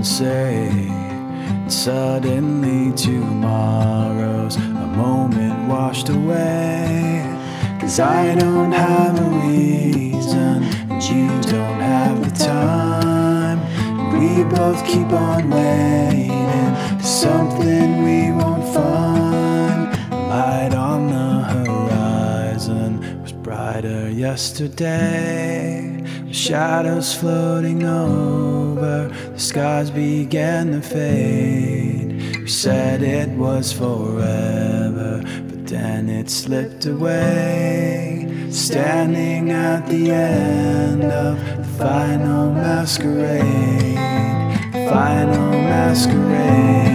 and say suddenly tomorrow's a moment washed away. Cause I don't have a reason, and you don't have the time. We both keep on waiting for something we won't find. Light on the horizon was brighter yesterday. Shadows floating over, the skies began to fade. We said it was forever, but then it slipped away. Standing at the end of the final masquerade, final masquerade.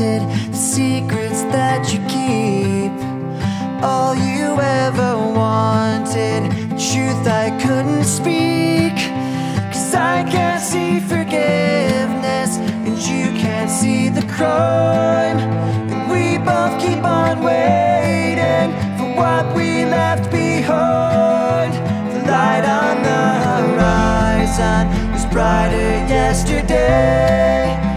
The secrets that you keep. All you ever wanted, truth I couldn't speak. Cause I can't see forgiveness, and you can't see the crime. And we both keep on waiting for what we left behind. The light on the horizon was brighter yesterday.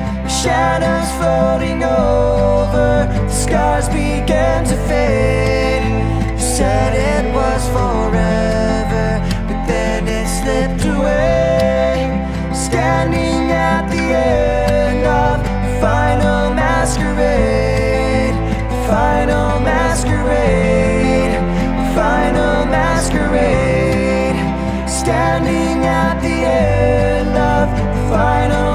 Shadows floating over, the scars began to fade. You said it was forever, but then it slipped away. Standing at the end of the final masquerade, the final masquerade, the final masquerade. Standing at the end of the final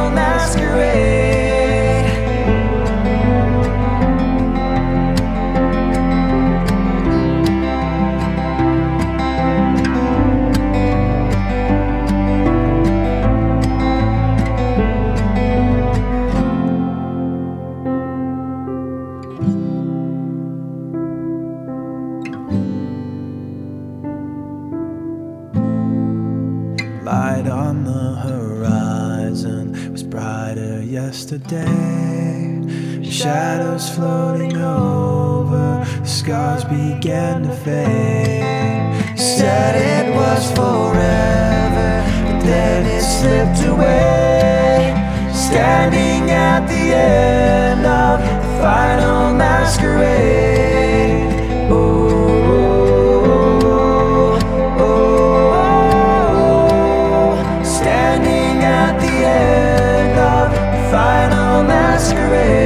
Light on the horizon was brighter yesterday. Shadows floating over, scars began to fade. Said it was forever, but then it slipped away. Standing at the end of the final masquerade. Masquerade.